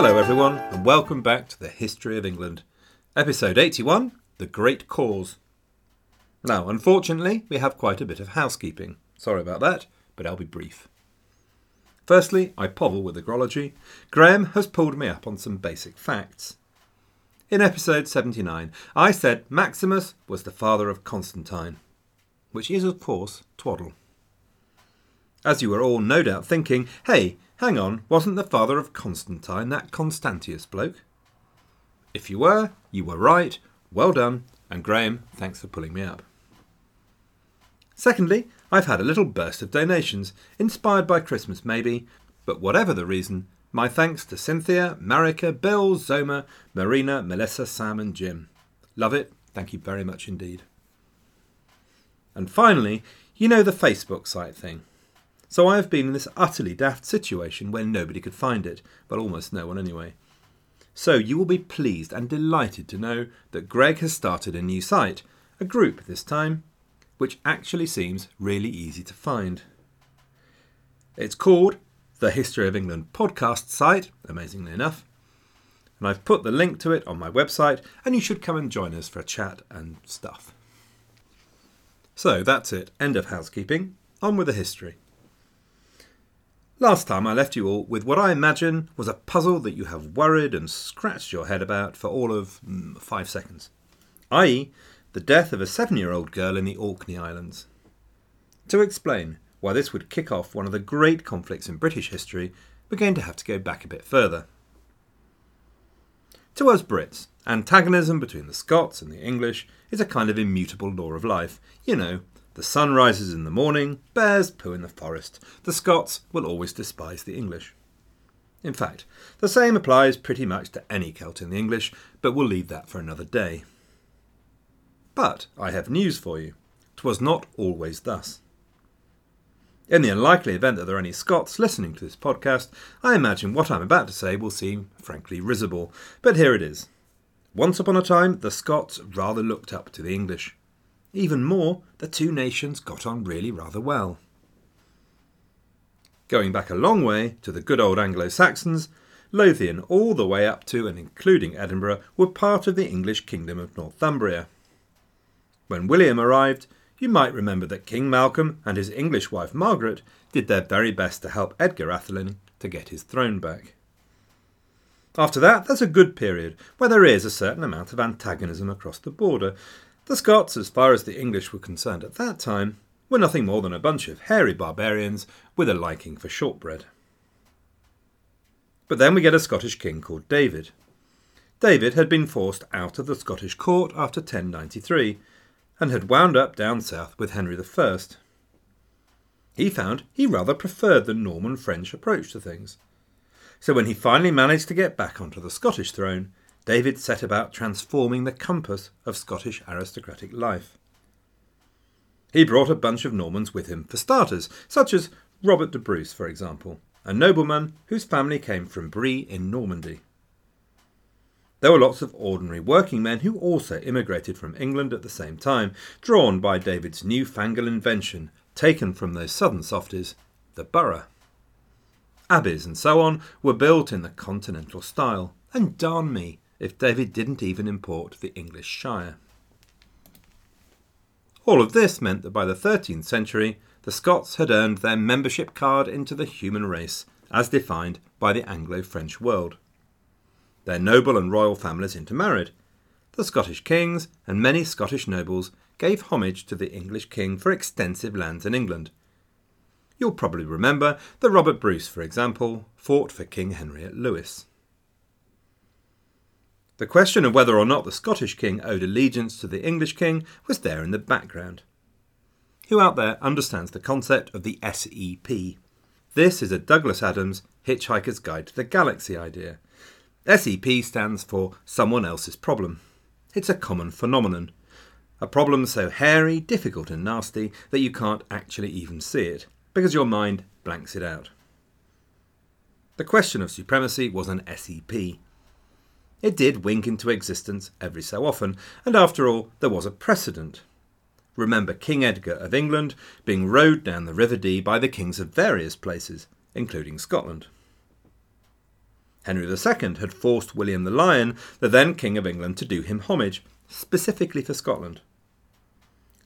Hello, everyone, and welcome back to the History of England, episode 81 The Great Cause. Now, unfortunately, we have quite a bit of housekeeping. Sorry about that, but I'll be brief. Firstly, I povel with agrology. Graham has pulled me up on some basic facts. In episode 79, I said Maximus was the father of Constantine, which is, of course, twaddle. As you were all no doubt thinking, hey, hang on, wasn't the father of Constantine that Constantius bloke? If you were, you were right, well done, and Graham, thanks for pulling me up. Secondly, I've had a little burst of donations, inspired by Christmas maybe, but whatever the reason, my thanks to Cynthia, Marika, Bill, Zoma, Marina, Melissa, Sam, and Jim. Love it. Thank you very much indeed. And finally, you know the Facebook site thing. So I have been in this utterly daft situation where nobody could find it, but almost no one anyway. So you will be pleased and delighted to know that Greg has started a new site, a group this time, which actually seems really easy to find. It's called the History of England podcast site, amazingly enough, and I've put the link to it on my website, and you should come and join us for a chat and stuff. So that's it, end of housekeeping, on with the history. Last time I left you all with what I imagine was a puzzle that you have worried and scratched your head about for all of mm, five seconds, i.e., the death of a seven year old girl in the Orkney Islands. To explain why this would kick off one of the great conflicts in British history, we're going to have to go back a bit further. To us Brits, antagonism between the Scots and the English is a kind of immutable law of life. You know, the sun rises in the morning, bears poo in the forest. The Scots will always despise the English. In fact, the same applies pretty much to any Celt in the English, but we'll leave that for another day. But I have news for you. 'Twas not always thus. In the unlikely event that there are any Scots listening to this podcast, I imagine what I'm about to say will seem frankly risible, but here it is. Once upon a time, the Scots rather looked up to the English. Even more, the two nations got on really rather well. Going back a long way to the good old Anglo Saxons, Lothian all the way up to and including Edinburgh were part of the English kingdom of Northumbria. When William arrived, you might remember that King Malcolm and his English wife Margaret did their very best to help Edgar Atheling to get his throne back. After that, there's a good period where there is a certain amount of antagonism across the border. The Scots, as far as the English were concerned at that time, were nothing more than a bunch of hairy barbarians with a liking for shortbread. But then we get a Scottish king called David. David had been forced out of the Scottish court after 1093 and had wound up down south with Henry I. He found he rather preferred the Norman French approach to things. So when he finally managed to get back onto the Scottish throne, David set about transforming the compass of Scottish aristocratic life. He brought a bunch of Normans with him for starters, such as Robert de Bruce, for example, a nobleman whose family came from Brie in Normandy. There were lots of ordinary working men who also immigrated from England at the same time, drawn by David's newfangled invention, taken from those southern softies, the borough. Abbeys and so on were built in the continental style, and darn me if David didn't even import the English Shire. All of this meant that by the 13th century, the Scots had earned their membership card into the human race, as defined by the Anglo French world. Their noble and royal families intermarried. The Scottish kings and many Scottish nobles gave homage to the English king for extensive lands in England. You'll probably remember that Robert Bruce, for example, fought for King Henry at Lewes. The question of whether or not the Scottish king owed allegiance to the English king was there in the background. Who out there understands the concept of the SEP? This is a Douglas Adams Hitchhiker's Guide to the Galaxy idea, SEP stands for someone else's problem. It's a common phenomenon. A problem so hairy, difficult, and nasty that you can't actually even see it, because your mind blanks it out. The question of supremacy was an SEP. It did wink into existence every so often, and after all, there was a precedent. Remember King Edgar of England being rowed down the River Dee by the kings of various places, including Scotland. Henry II had forced William the Lion, the then King of England, to do him homage, specifically for Scotland.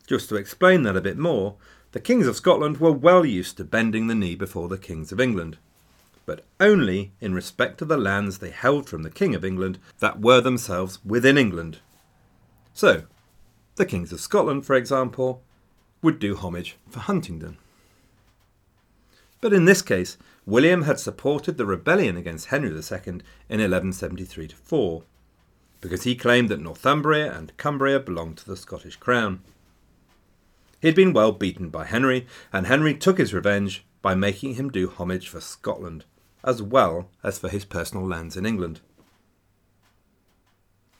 Just to explain that a bit more, the kings of Scotland were well used to bending the knee before the kings of England, but only in respect to the lands they held from the King of England that were themselves within England. So, the kings of Scotland, for example, would do homage for Huntingdon. But in this case, William had supported the rebellion against Henry II in 1173 4, because he claimed that Northumbria and Cumbria belonged to the Scottish crown. He had been well beaten by Henry, and Henry took his revenge by making him do homage for Scotland, as well as for his personal lands in England.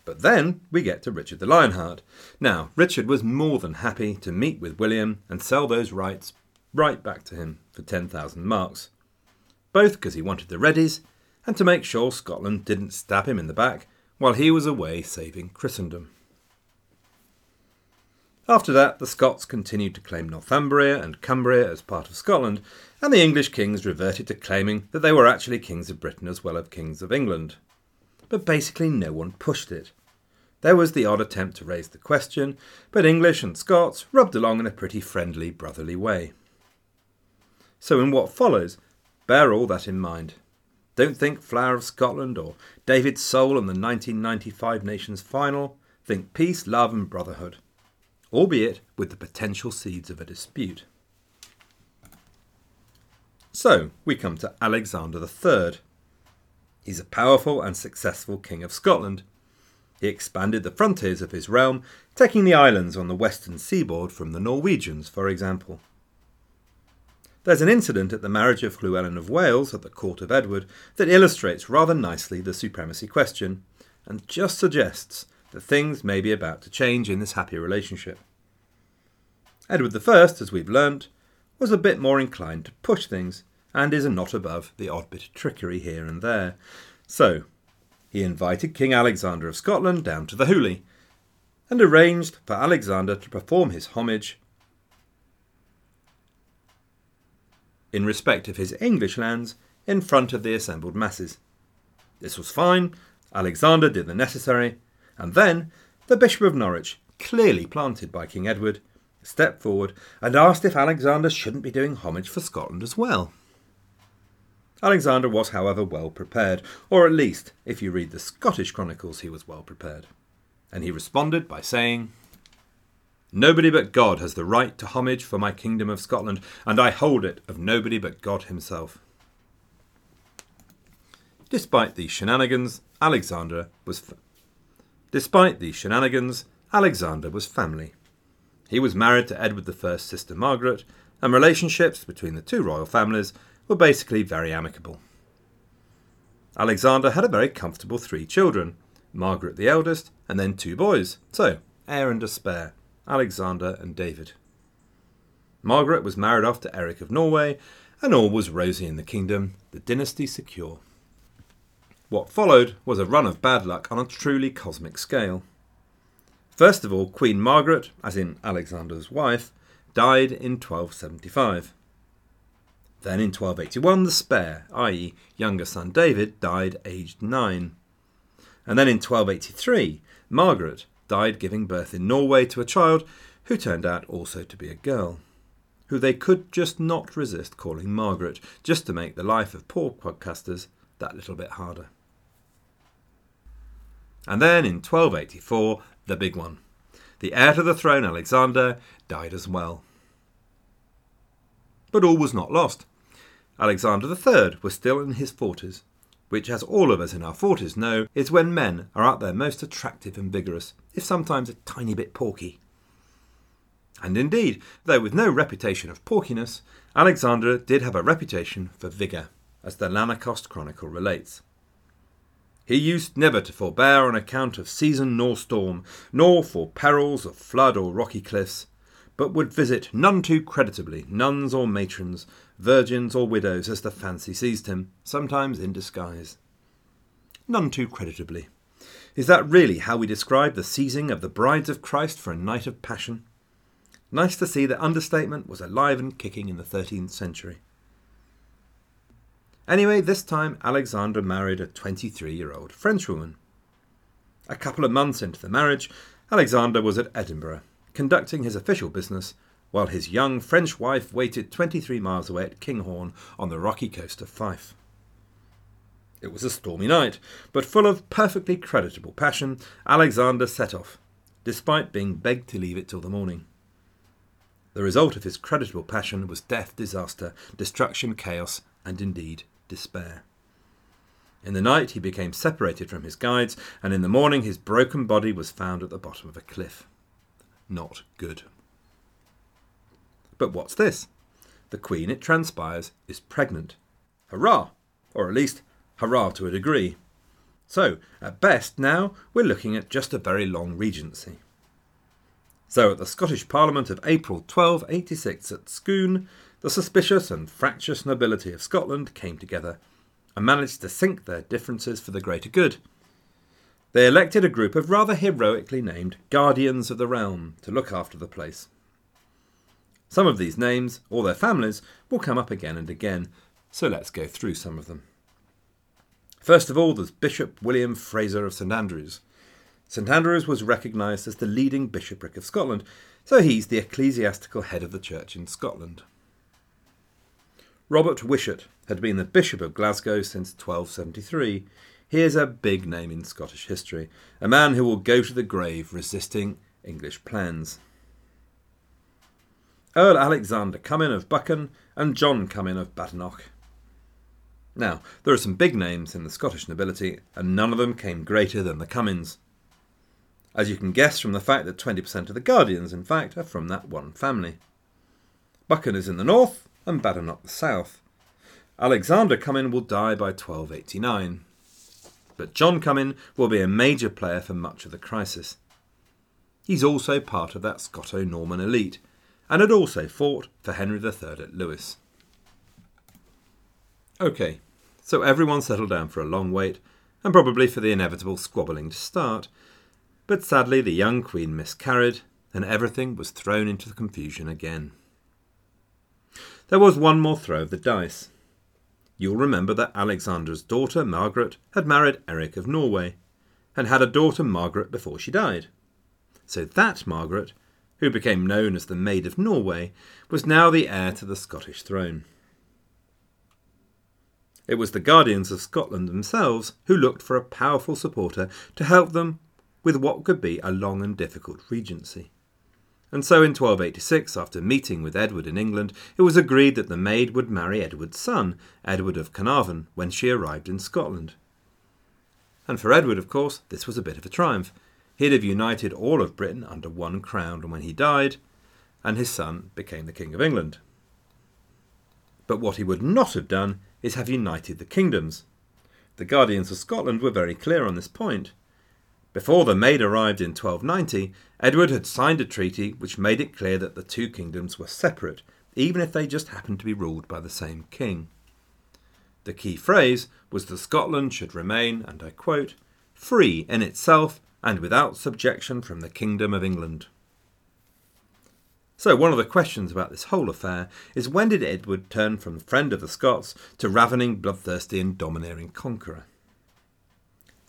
But then we get to Richard the Lionheart. Now, Richard was more than happy to meet with William and sell those rights right back to him for 10,000 marks both because he wanted the readies and to make sure Scotland didn't stab him in the back while he was away saving Christendom. After that, the Scots continued to claim Northumbria and Cumbria as part of Scotland, and the English kings reverted to claiming that they were actually kings of Britain as well as kings of England. But basically, no one pushed it. There was the odd attempt to raise the question, but English and Scots rubbed along in a pretty friendly, brotherly way. So, in what follows, Bear all that in mind. Don't think Flower of Scotland or David Sole and the 1995 Nations final. Think peace, love, and brotherhood, albeit with the potential seeds of a dispute. So, we come to Alexander III. He's a powerful and successful king of Scotland. He expanded the frontiers of his realm, taking the islands on the western seaboard from the Norwegians, for example. There's an incident at the marriage of Llewellyn of Wales at the court of Edward that illustrates rather nicely the supremacy question, and just suggests that things may be about to change in this happy relationship. Edward I, as we've learnt, was a bit more inclined to push things, and is not above the odd bit of trickery here and there. So, he invited King Alexander of Scotland down to the hooley, and arranged for Alexander to perform his homage in respect of his English lands in front of the assembled masses. This was fine, Alexander did the necessary, and then the Bishop of Norwich, clearly planted by King Edward, stepped forward and asked if Alexander shouldn't be doing homage for Scotland as well. Alexander was, however, well prepared, or at least, if you read the Scottish chronicles, he was well prepared. And he responded by saying, Nobody but God has the right to homage for my kingdom of Scotland, and I hold it of nobody but God himself. Despite these shenanigans, Alexander was Despite these shenanigans, Alexander was family. He was married to Edward I's sister Margaret, and relationships between the two royal families were basically very amicable. Alexander had a very comfortable three children Margaret the eldest, and then two boys, so heir and spare. Alexander, and David. Margaret was married off to Eric of Norway, and all was rosy in the kingdom, the dynasty secure. What followed was a run of bad luck on a truly cosmic scale. First of all, Queen Margaret, as in Alexander's wife, died in 1275. Then in 1281, the spare, i.e., younger son David, died aged nine. And then in 1283, Margaret, died giving birth in Norway to a child who turned out also to be a girl, who they could just not resist calling Margaret, just to make the life of poor podcasters that little bit harder. And then in 1284, the big one. The heir to the throne, Alexander, died as well. But all was not lost. Alexander III was still in his forties, which, as all of us in our forties know, is when men are at their most attractive and vigorous, if sometimes a tiny bit porky. And indeed, though with no reputation of porkiness, Alexander did have a reputation for vigour, as the Lanercost Chronicle relates. He used never to forbear on account of season nor storm, nor for perils of flood or rocky cliffs, but would visit none too creditably nuns or matrons, virgins or widows as the fancy seized him, sometimes in disguise. None too creditably. Is that really how we describe the seizing of the brides of Christ for a night of passion? Nice to see that understatement was alive and kicking in the 13th century. Anyway, this time Alexander married a 23 year old Frenchwoman. A couple of months into the marriage, Alexander was at Edinburgh, conducting his official business, while his young French wife waited 23 miles away at Kinghorn on the rocky coast of Fife. It was a stormy night, but full of perfectly creditable passion, Alexander set off, despite being begged to leave it till the morning. The result of his creditable passion was death, disaster, destruction, chaos, and indeed despair. In the night he became separated from his guides, and in the morning his broken body was found at the bottom of a cliff. Not good. But what's this? The Queen, it transpires, is pregnant. Hurrah! Or at least, hurrah to a degree. So, at best, now we're looking at just a very long regency. So, at the Scottish Parliament of April 1286 at Scone, the suspicious and fractious nobility of Scotland came together and managed to sink their differences for the greater good. They elected a group of rather heroically named Guardians of the Realm to look after the place. Some of these names, or their families, will come up again and again, so let's go through some of them. First of all, there's Bishop William Fraser of St Andrews. St Andrews was recognised as the leading bishopric of Scotland, so he's the ecclesiastical head of the church in Scotland. Robert Wishart had been the Bishop of Glasgow since 1273. He is a big name in Scottish history, a man who will go to the grave resisting English plans. Earl Alexander Comyn of Buchan and John Comyn of Badenoch. Now, there are some big names in the Scottish nobility, and none of them came greater than the Comyns as you can guess from the fact that 20% of the Guardians, in fact, are from that one family. Buchan is in the north and Badenoch the south. Alexander Comyn will die by 1289. But John Comyn will be a major player for much of the crisis. He's also part of that Scoto Norman elite, and had also fought for Henry III at Lewes. OK, so everyone settled down for a long wait, and probably for the inevitable squabbling to start, but sadly, the young queen miscarried, and everything was thrown into confusion again. There was one more throw of the dice. You'll remember that Alexander's daughter, Margaret, had married Eric of Norway, and had a daughter, Margaret, before she died. So that Margaret, who became known as the Maid of Norway, was now the heir to the Scottish throne. It was the guardians of Scotland themselves who looked for a powerful supporter to help them with what could be a long and difficult regency. And so in 1286, after meeting with Edward in England, it was agreed that the maid would marry Edward's son, Edward of Carnarvon, when she arrived in Scotland. And for Edward, of course, this was a bit of a triumph. He'd have united all of Britain under one crown when he died, and his son became the King of England. But what he would not have done is have united the kingdoms. The Guardians of Scotland were very clear on this point. Before the Maid arrived in 1290, Edward had signed a treaty which made it clear that the two kingdoms were separate, even if they just happened to be ruled by the same king. The key phrase was that Scotland should remain, and I quote, free in itself and without subjection from the Kingdom of England. So, one of the questions about this whole affair is when did Edward turn from friend of the Scots to ravening, bloodthirsty, and domineering conqueror?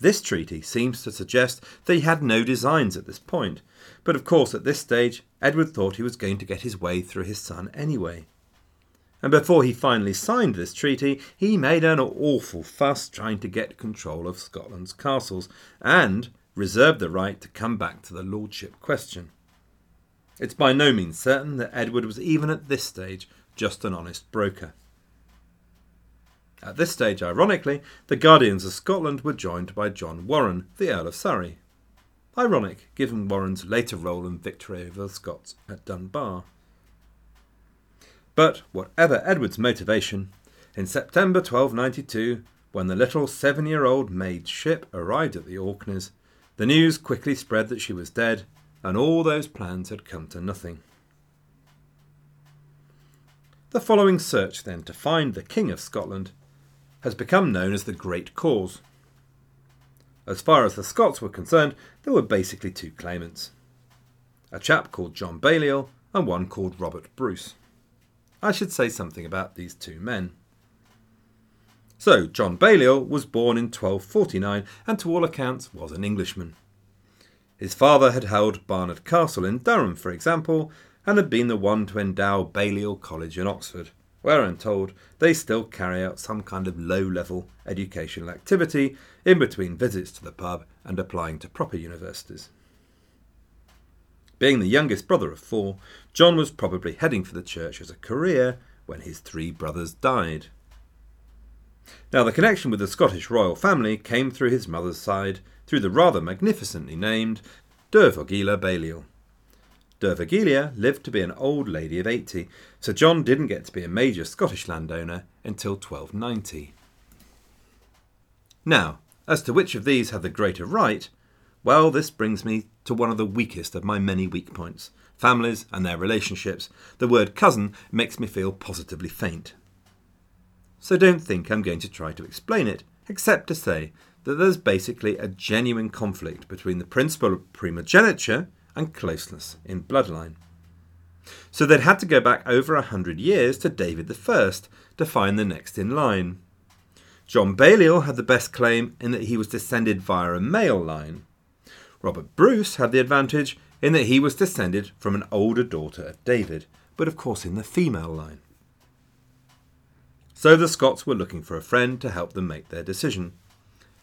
This treaty seems to suggest that he had no designs at this point, but of course at this stage Edward thought he was going to get his way through his son anyway. And before he finally signed this treaty, he made an awful fuss trying to get control of Scotland's castles and reserved the right to come back to the lordship question. It's by no means certain that Edward was even at this stage just an honest broker. At this stage, ironically, the Guardians of Scotland were joined by John Warren, the Earl of Surrey. Ironic, given Warren's later role in victory over the Scots at Dunbar. But whatever Edward's motivation, in September 1292, when the little seven year old maid's ship arrived at the Orkneys, the news quickly spread that she was dead, and all those plans had come to nothing. The following search, then, to find the King of Scotland has become known as the Great Cause. As far as the Scots were concerned, there were basically two claimants a chap called John Balliol and one called Robert Bruce. I should say something about these two men. So John Balliol was born in 1249 and to all accounts was an Englishman. His father had held Barnard Castle in Durham, for example, and had been the one to endow Balliol College in Oxford, where I'm told they still carry out some kind of low level educational activity in between visits to the pub and applying to proper universities. Being the youngest brother of four, John was probably heading for the church as a career when his three brothers died. Now, the connection with the Scottish royal family came through his mother's side, through the rather magnificently named Dervorgilla Balliol. Dervorgilla lived to be an old lady of 80, so John didn't get to be a major Scottish landowner until 1290. Now, as to which of these had the greater right, well, this brings me to one of the weakest of my many weak points families and their relationships. The word cousin makes me feel positively faint. So don't think I'm going to try to explain it, except to say that there's basically a genuine conflict between the principle of primogeniture and closeness in bloodline. So they'd had to go back over a hundred years to David I to find the next in line. John Balliol had the best claim in that he was descended via a male line. Robert Bruce had the advantage in that he was descended from an older daughter of David, but of course in the female line. So the Scots were looking for a friend to help them make their decision.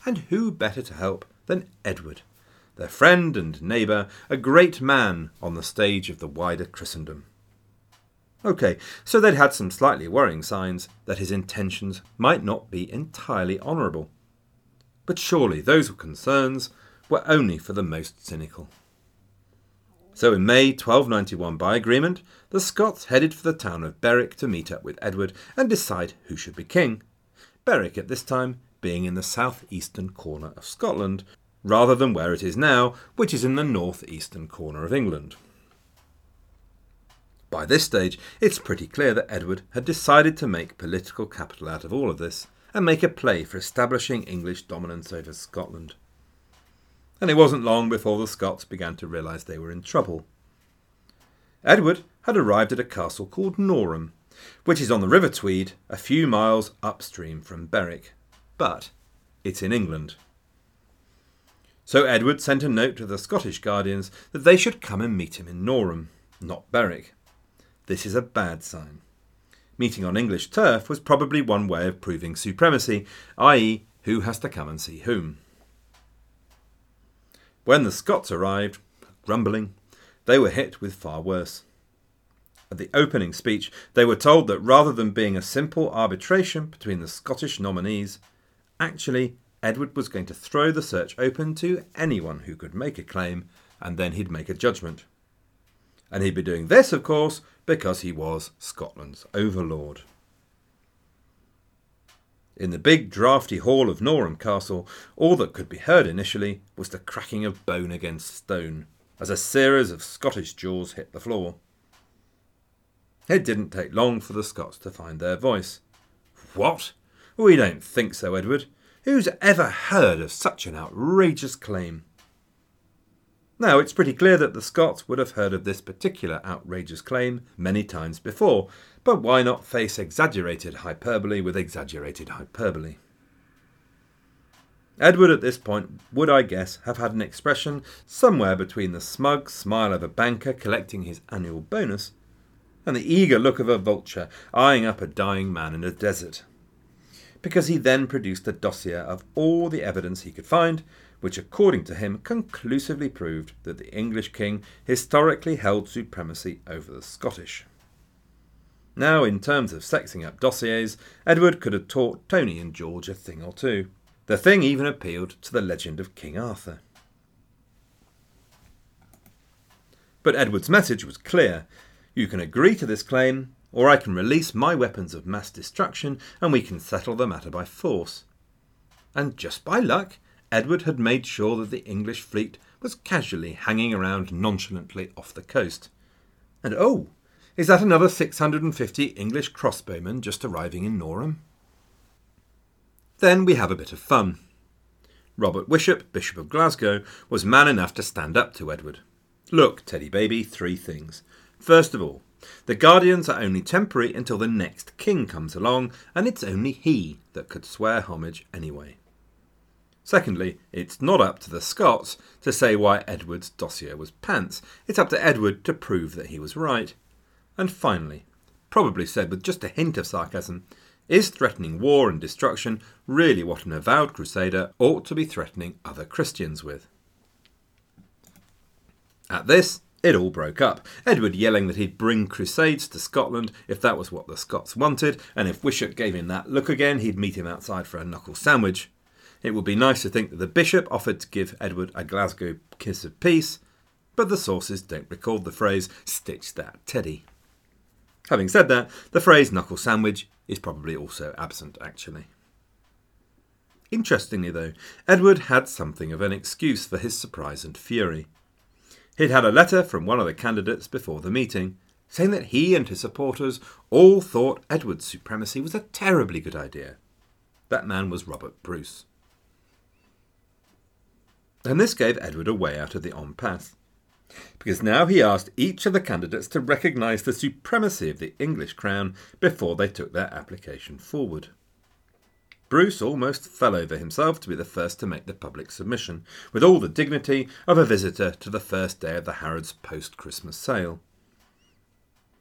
And who better to help than Edward, their friend and neighbour, a great man on the stage of the wider Christendom. OK, so they'd had some slightly worrying signs that his intentions might not be entirely honourable. But surely those concerns were only for the most cynical. So in May 1291, by agreement, the Scots headed for the town of Berwick to meet up with Edward and decide who should be king. Berwick at this time being in the southeastern corner of Scotland, rather than where it is now, which is in the northeastern corner of England. By this stage, it's pretty clear that Edward had decided to make political capital out of all of this and make a play for establishing English dominance over Scotland and it wasn't long before the Scots began to realise they were in trouble. Edward had arrived at a castle called Norham, which is on the River Tweed, a few miles upstream from Berwick, but it's in England. So Edward sent a note to the Scottish Guardians that they should come and meet him in Norham, not Berwick. This is a bad sign. Meeting on English turf was probably one way of proving supremacy, i.e., who has to come and see whom. When the Scots arrived, grumbling, they were hit with far worse. At the opening speech, they were told that rather than being a simple arbitration between the Scottish nominees, actually Edward was going to throw the search open to anyone who could make a claim, and then he'd make a judgment. And he'd be doing this, of course, because he was Scotland's overlord. In the big draughty hall of Norham Castle, all that could be heard initially was the cracking of bone against stone as a series of Scottish jaws hit the floor. It didn't take long for the Scots to find their voice. What? We don't think so, Edward. Who's ever heard of such an outrageous claim? Now, it's pretty clear that the Scots would have heard of this particular outrageous claim many times before, but why not face exaggerated hyperbole with exaggerated hyperbole? Edward at this point would, I guess, have had an expression somewhere between the smug smile of a banker collecting his annual bonus and the eager look of a vulture eyeing up a dying man in a desert. Because he then produced a dossier of all the evidence he could find which, according to him, conclusively proved that the English king historically held supremacy over the Scottish. Now, in terms of sexing up dossiers, Edward could have taught Tony and George a thing or two. The thing even appealed to the legend of King Arthur. But Edward's message was clear. You can agree to this claim, or I can release my weapons of mass destruction and we can settle the matter by force. And just by luck, Edward had made sure that the English fleet was casually hanging around nonchalantly off the coast. And oh, is that another 650 English crossbowmen just arriving in Norham? Then we have a bit of fun. Robert Wishart, Bishop of Glasgow, was man enough to stand up to Edward. Look, Teddy baby, three things. First of all, The guardians are only temporary until the next king comes along, and it's only he that could swear homage anyway. Secondly, it's not up to the Scots to say why Edward's dossier was pants. It's up to Edward to prove that he was right. And finally, probably said with just a hint of sarcasm, is threatening war and destruction really what an avowed crusader ought to be threatening other Christians with? At this, it all broke up. Edward yelling that he'd bring crusades to Scotland if that was what the Scots wanted, and if Wishart gave him that look again, he'd meet him outside for a knuckle sandwich. It would be nice to think that the bishop offered to give Edward a Glasgow kiss of peace, but the sources don't record the phrase stitch that teddy. Having said that, the phrase knuckle sandwich is probably also absent actually. Interestingly, though, Edward had something of an excuse for his surprise and fury. He'd had a letter from one of the candidates before the meeting, saying that he and his supporters all thought Edward's supremacy was a terribly good idea. That man was Robert Bruce and this gave Edward a way out of the impasse. Because now he asked each of the candidates to recognise the supremacy of the English crown before they took their application forward. Bruce almost fell over himself to be the first to make the public submission, with all the dignity of a visitor to the first day of the Harrods post Christmas sale.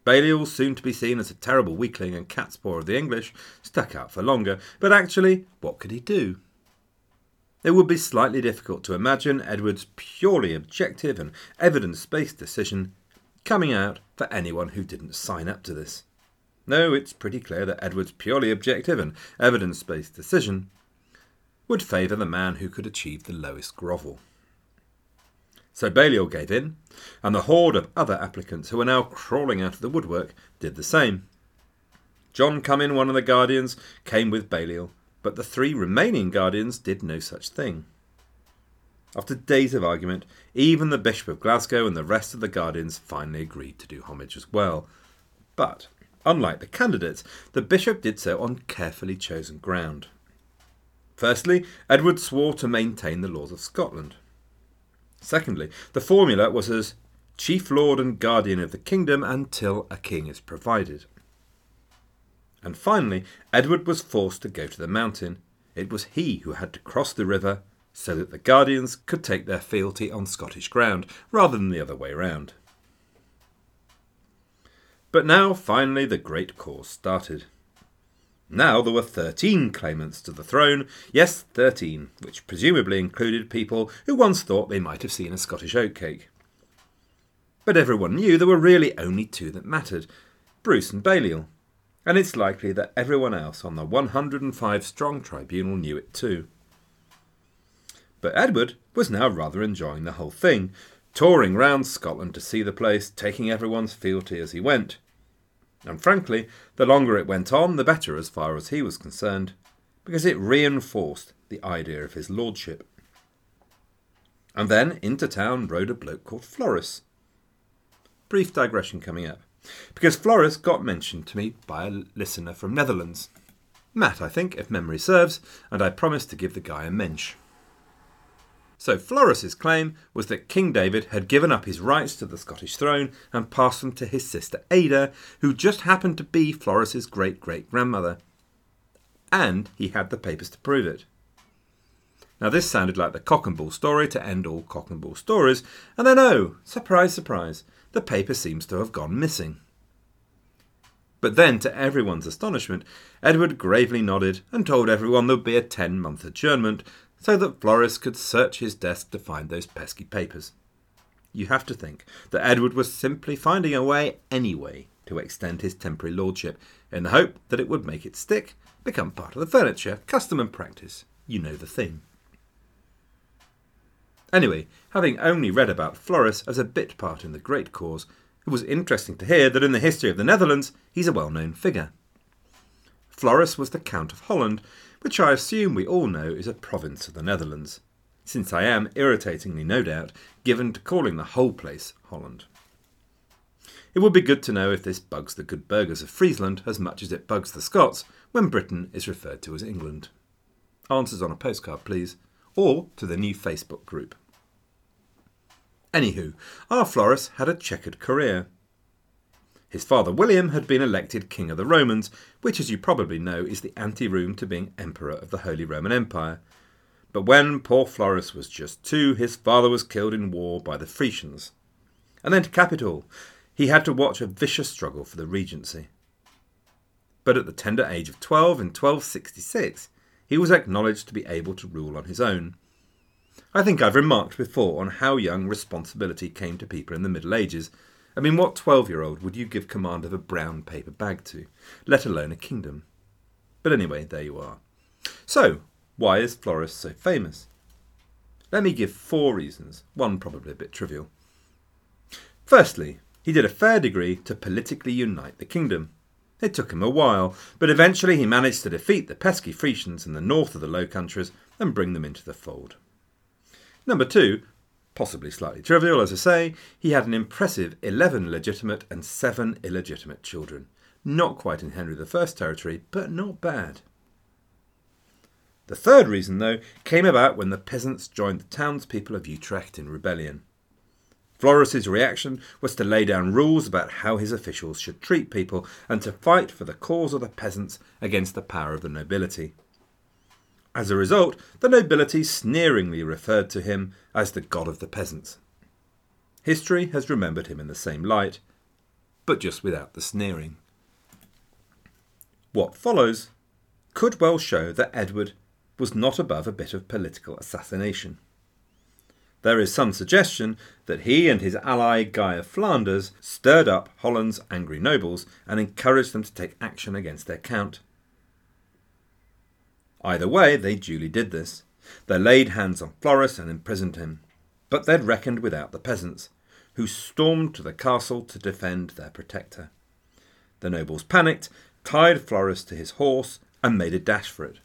Balliol, soon to be seen as a terrible weakling and catspaw of the English, stuck out for longer, but actually, what could he do? It would be slightly difficult to imagine Edward's purely objective and evidence based decision coming out for anyone who didn't sign up to this. No, it's pretty clear that Edward's purely objective and evidence based decision would favour the man who could achieve the lowest grovel. So Balliol gave in, and the horde of other applicants who were now crawling out of the woodwork did the same. John Comyn, one of the guardians, came with Balliol, but the three remaining guardians did no such thing. After days of argument, even the Bishop of Glasgow and the rest of the guardians finally agreed to do homage as well. But, unlike the candidates, the bishop did so on carefully chosen ground. Firstly, Edward swore to maintain the laws of Scotland. Secondly, the formula was as chief lord and guardian of the kingdom until a king is provided. And finally, Edward was forced to go to the mountain. It was he who had to cross the river so that the Guardians could take their fealty on Scottish ground rather than the other way round. But now, finally, the great cause started. Now there were 13 claimants to the throne, yes, 13, which presumably included people who once thought they might have seen a Scottish oatcake. But everyone knew there were really only two that mattered Bruce and Balliol and it's likely that everyone else on the 105 strong tribunal knew it too. But Edward was now rather enjoying the whole thing, touring round Scotland to see the place, taking everyone's fealty as he went. And frankly, the longer it went on, the better as far as he was concerned, because it reinforced the idea of his lordship. And then into town rode a bloke called Floris. Brief digression coming up. Because Floris got mentioned to me by a listener from Netherlands. Matt, I think, if memory serves, and I promised to give the guy a mensch. So Floris's claim was that King David had given up his rights to the Scottish throne and passed them to his sister Ada, who just happened to be Floris's great great grandmother. And he had the papers to prove it. Now this sounded like the cock and bull story to end all cock and bull stories, and then oh, surprise, surprise, the paper seems to have gone missing. But then, to everyone's astonishment, Edward gravely nodded and told everyone there would be a ten month adjournment so that Floris could search his desk to find those pesky papers. You have to think that Edward was simply finding a way anyway to extend his temporary lordship in the hope that it would make it stick, become part of the furniture, custom and practice. You know the thing. Anyway, having only read about Floris as a bit part in the Great Cause, it was interesting to hear that in the history of the Netherlands he's a well known figure. Floris was the Count of Holland, which I assume we all know is a province of the Netherlands, since I am, irritatingly no doubt, given to calling the whole place Holland. It would be good to know if this bugs the good burghers of Friesland as much as it bugs the Scots when Britain is referred to as England. Answers on a postcard, please, or to the new Facebook group. Anywho, our Floris had a checkered career. His father William had been elected King of the Romans, which, as you probably know, is the anteroom to being Emperor of the Holy Roman Empire. But when poor Floris was just two, his father was killed in war by the Frisians. And then to cap it all, he had to watch a vicious struggle for the regency. But at the tender age of 12 in 1266, he was acknowledged to be able to rule on his own. I think I've remarked before on how young responsibility came to people in the Middle Ages, I mean, what 12 year old would you give command of a brown paper bag to, let alone a kingdom? But anyway, there you are. So, why is Floris so famous? Let me give four reasons, one probably a bit trivial. Firstly, he did a fair degree to politically unite the kingdom. It took him a while, but eventually he managed to defeat the pesky Frisians in the north of the Low Countries and bring them into the fold. Number two, possibly slightly trivial, as I say, he had an impressive 11 legitimate and 7 illegitimate children. Not quite in Henry I territory, but not bad. The third reason, though, came about when the peasants joined the townspeople of Utrecht in rebellion. Floris's reaction was to lay down rules about how his officials should treat people and to fight for the cause of the peasants against the power of the nobility. As a result, the nobility sneeringly referred to him as the god of the peasants. History has remembered him in the same light, but just without the sneering. What follows could well show that Edward was not above a bit of political assassination. There is some suggestion that he and his ally Guy of Flanders stirred up Holland's angry nobles and encouraged them to take action against their count. Either way, they duly did this. They laid hands on Floris and imprisoned him. But they'd reckoned without the peasants, who stormed to the castle to defend their protector. The nobles panicked, tied Floris to his horse, and made a dash for it.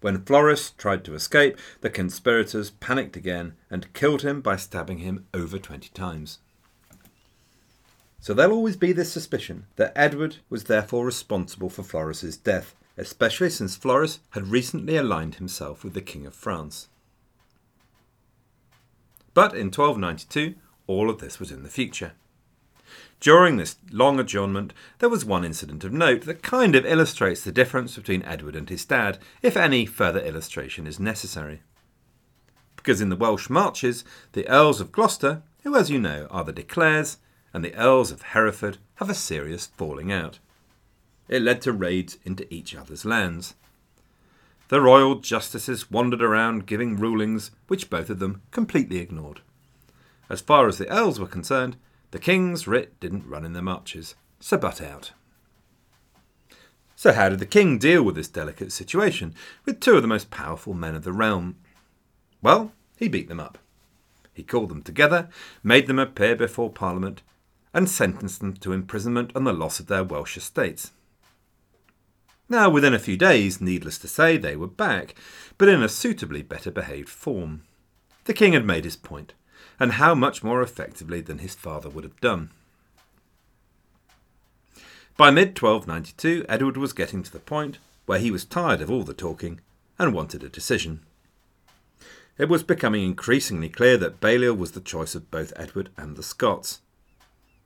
When Floris tried to escape, the conspirators panicked again and killed him by stabbing him over twenty times. So there'll always be this suspicion that Edward was therefore responsible for Floris's death, especially since Floris had recently aligned himself with the King of France. But in 1292, all of this was in the future. During this long adjournment, there was one incident of note that kind of illustrates the difference between Edward and his dad, if any further illustration is necessary. Because in the Welsh marches, the Earls of Gloucester, who as you know are the De Clares, and the Earls of Hereford have a serious falling out. It led to raids into each other's lands. The royal justices wandered around giving rulings which both of them completely ignored. As far as the earls were concerned, the king's writ didn't run in the marches, so butt out. So, how did the king deal with this delicate situation with two of the most powerful men of the realm? Well, he beat them up. He called them together, made them appear before Parliament, and sentenced them to imprisonment and the loss of their Welsh estates. Now, within a few days, needless to say, they were back, but in a suitably better behaved form. The king had made his point, and how much more effectively than his father would have done. By mid 1292, Edward was getting to the point where he was tired of all the talking and wanted a decision. It was becoming increasingly clear that Balliol was the choice of both Edward and the Scots.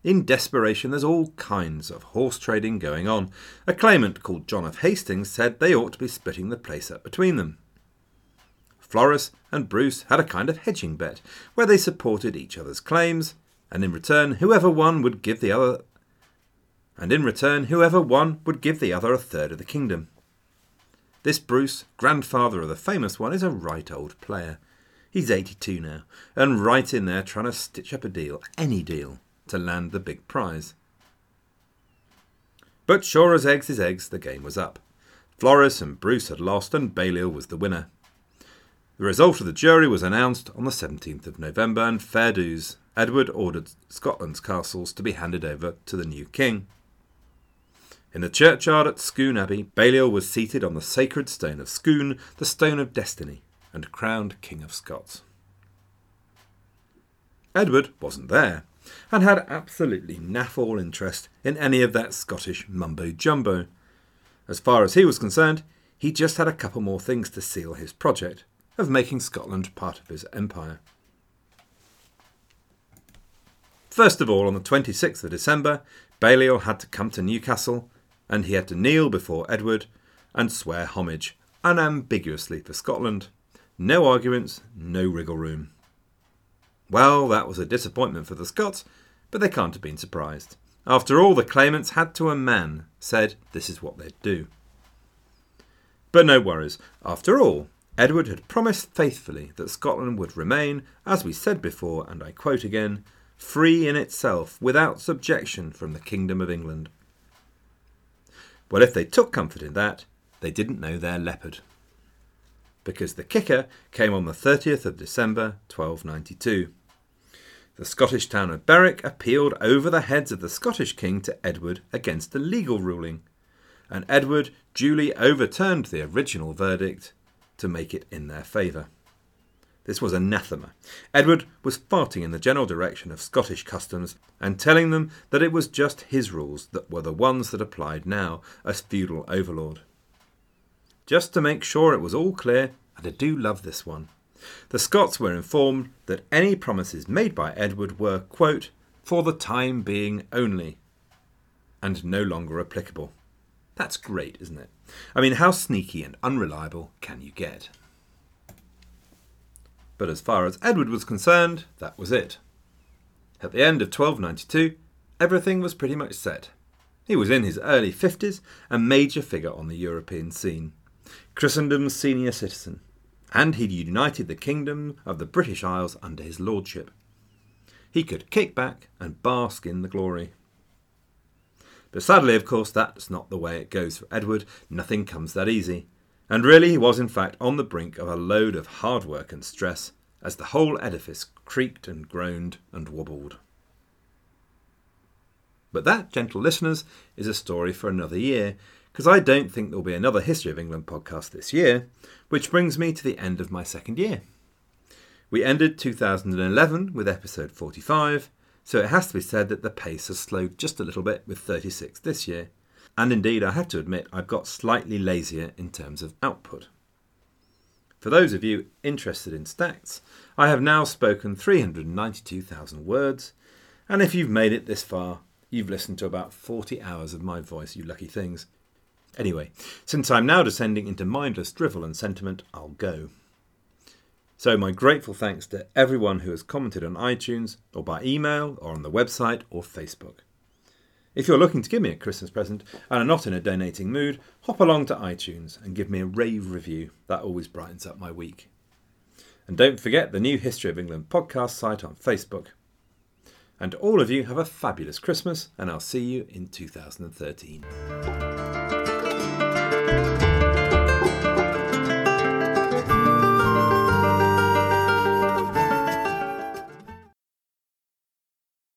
In desperation, there's all kinds of horse trading going on. A claimant called John of Hastings said they ought to be splitting the place up between them. Floris and Bruce had a kind of hedging bet, where they supported each other's claims, and in return whoever won would give the other and in return whoever won would give the other a third of the kingdom. This Bruce, grandfather of the famous one, is a right old player. He's 82 now, and right in there trying to stitch up a deal, any deal, to land the big prize. But sure as eggs is eggs, the game was up. Floris and Bruce had lost, and Balliol was the winner. The result of the jury was announced on the 17th of November, and fair dues. Edward ordered Scotland's castles to be handed over to the new king. In the churchyard at Scone Abbey, Balliol was seated on the sacred stone of Scone, the stone of destiny, and crowned King of Scots. Edward wasn't there, and had absolutely naff all interest in any of that Scottish mumbo jumbo. As far as he was concerned, he just had a couple more things to seal his project of making Scotland part of his empire. First of all, on the 26th of December, Balliol had to come to Newcastle, and he had to kneel before Edward and swear homage unambiguously for Scotland. No arguments, no wriggle room. Well, that was a disappointment for the Scots, but they can't have been surprised. After all, the claimants had to a man said this is what they'd do. But no worries. After all, Edward had promised faithfully that Scotland would remain, as we said before, and I quote again, free in itself, without subjection from the Kingdom of England. Well, if they took comfort in that, they didn't know their leopard. Because the kicker came on the 30th of December 1292. The Scottish town of Berwick appealed over the heads of the Scottish king to Edward against the legal ruling, and Edward duly overturned the original verdict to make it in their favour. This was anathema. Edward was farting in the general direction of Scottish customs and telling them that it was just his rules that were the ones that applied now as feudal overlord. Just to make sure it was all clear, and I do love this one, the Scots were informed that any promises made by Edward were, quote, for the time being only, and no longer applicable. That's great, isn't it? I mean, how sneaky and unreliable can you get? But as far as Edward was concerned, that was it. At the end of 1292, everything was pretty much set. He was in his early 50s, a major figure on the European scene, Christendom's senior citizen, and he'd united the kingdom of the British Isles under his lordship. He could kick back and bask in the glory. But sadly, of course, that's not the way it goes for Edward. Nothing comes that easy. And really, he was in fact on the brink of a load of hard work and stress as the whole edifice creaked and groaned and wobbled. But that, gentle listeners, is a story for another year, because I don't think there'll be another History of England podcast this year, which brings me to the end of my second year. We ended 2011 with episode 45, so it has to be said that the pace has slowed just a little bit with 36 this year. And indeed, I have to admit, I've got slightly lazier in terms of output. For those of you interested in stats, I have now spoken 392,000 words, and if you've made it this far, you've listened to about 40 hours of my voice, you lucky things. Anyway, since I'm now descending into mindless drivel and sentiment, I'll go. So, my grateful thanks to everyone who has commented on iTunes, or by email, or on the website, or Facebook. If you're looking to give me a Christmas present and are not in a donating mood, hop along to iTunes and give me a rave review. That always brightens up my week. And don't forget the new History of England podcast site on Facebook. And all of you have a fabulous Christmas, and I'll see you in 2013.